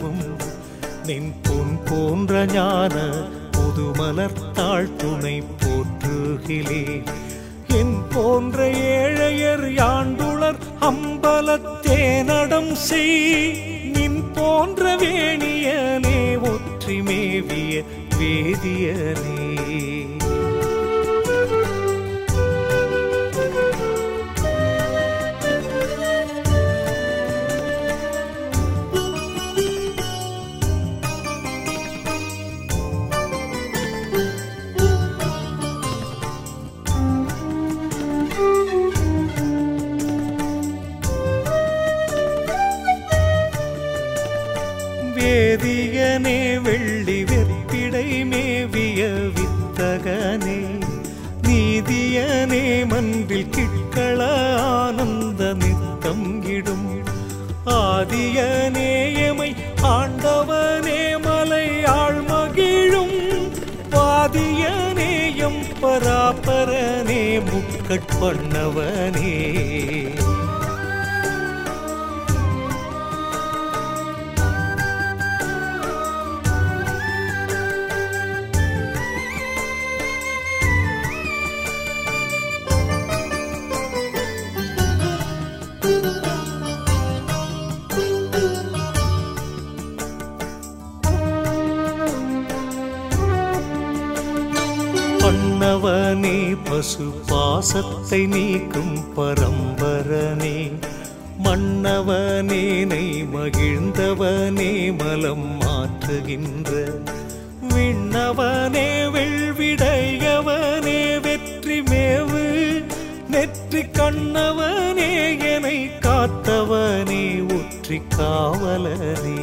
பேதம் நின் பொன் போன்ற ஞான புதுமலர்த்தாள் துணை போற்றுகிலே. என் போன்ற ஏழையர் யாண்டுளர் அம்பலத்தேனடம் செய் நின் போன்ற வேணியனே மேவிய வித்தகனே நீதியனே மன்பில் கிட்கள ஆனந்த நித்தம் இடும். ஆதியனேயமை ஆண்டவனே மலையாள் மகிழும். பாதியனேயம் பராபரனே முக்கட்பண்ணவனே பண்ணவனே பசு பாசத்தை நீக்கும் பரம்பரனே. மன்னவனேனை மகிழ்ந்தவனே மலம் மாற்றுகின்ற விண்ணவனே வெள்விடையவனே வெற்றி மேவு நெற்றி கண்ணவனே என்னை காத்தவனே ஒற்றி காவலனே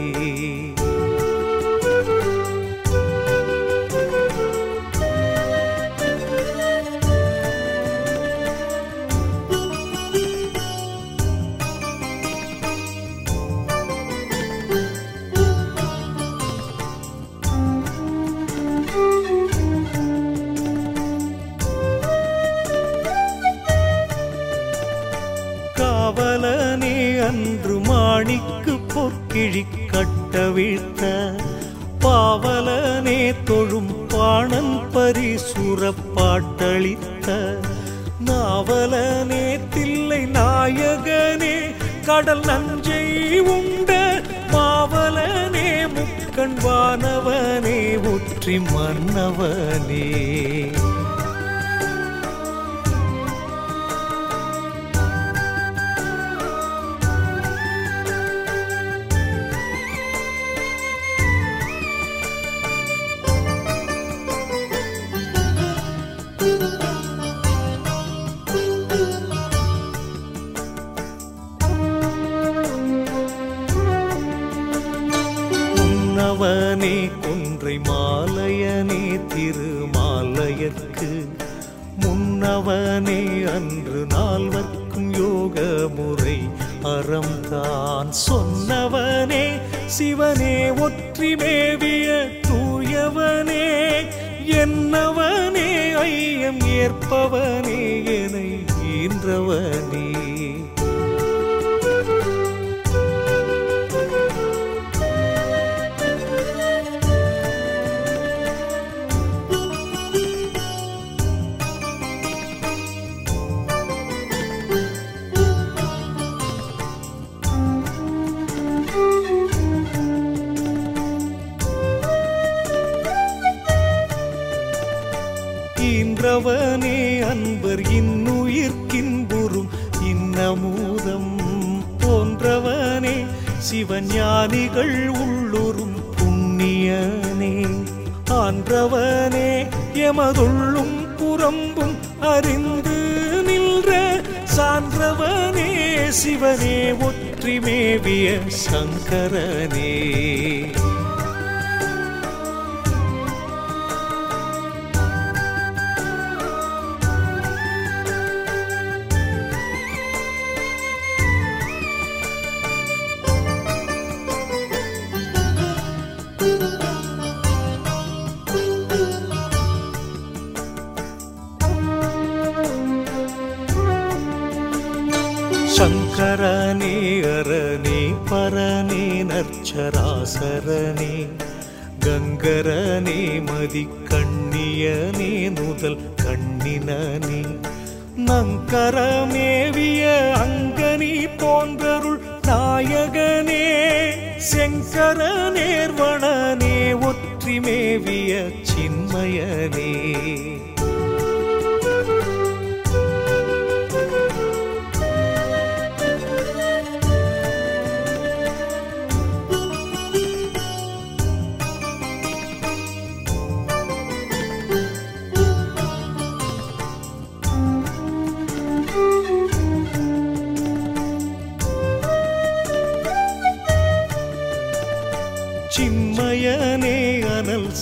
காவலனே அன்று மாணிக்கு பொற்கிழி கட்டவிழ்த்த பாவலனே தொழும் பாணன் பரிசுரப்பாட்டளித்த நாவலனே தில்லை நாயகனே கடல் நஞ்சை உண்ட. பாவலனே முக்கண் வானவனே ஒற்றி மன்னவனே. முன்னவனே குன்றை மாலையனே திருமாலயற்கு முன்னவனே அன்று நால்வர்க்கும் யோக முறை அறம்தான். சொன்னவனே சிவனே ஒற்றி மேவிய தூயவனே என்னவனே ஐயம் ஏற்பவனே என ஈன்றவனே. ஈன்றவனே அன்பர் இன்னுயிர்க்கின்புறும் இன்னமூதம் போன்றவனே சிவஞானிகள் உள்ளுறும். புண்ணியனே ஆன்றவனே எமதுள்ளும் புறம்பும் அறிந்து நின்ற. சான்றவனே சிவனே ஒற்றிமேவிய சங்கரனே. சங்கரனே அரணே பரனே நற்சராசரனே கங்கரனே மதி கண்ணியனே நுதல் கண்ணினனே. நங்கரமேவிய அங்கனி போன்றருள் நாயகனே செங்கர நேர்வணனே ஒற்றிமேவிய சின்மயனே.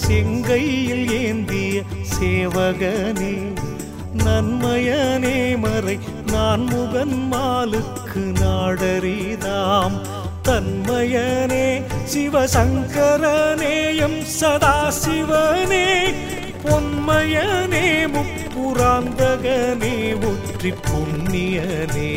செங்கையில் ஏந்திய சேவகனே நன்மயனே மறை நான் முகன் மாலுக்கு நாடறிதாம். தன்மயனே சிவசங்கரனேயம் சதாசிவனே பொன்மயனே முப்புராந்தகனே ஒற்றி புண்ணியனே.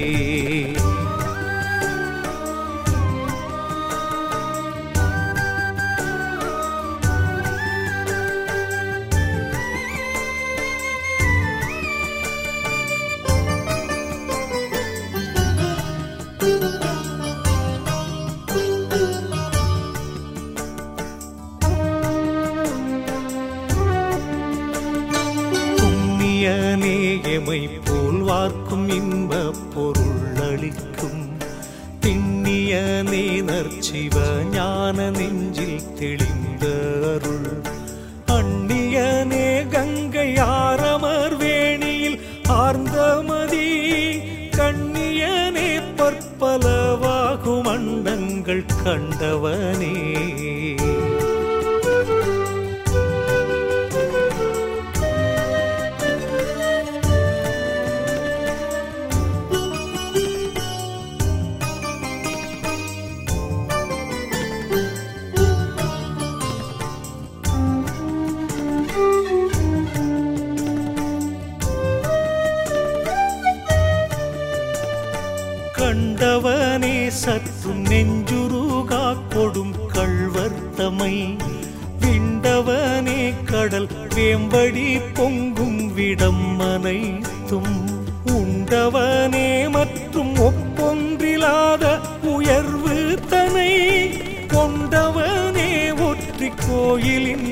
பொருள் அளிக்கும் திண்ணியனே நற்சிவ ஞான நெஞ்சில் தெளிந்த அருள். அந்நியனே கங்கை ஆரமர் வேணியில் சற்றும் நெஞ்சுருகா கொடும் கல்வர்த்தமை விண்டவனே கடல் வேம்படி பொங்கும் விடம் அனைத்தும் உண்டவனே மற்றும் ஒப்பொன்றிலாத உயர்வு தனை. கொண்டவனே ஒற்றி கோயிலின்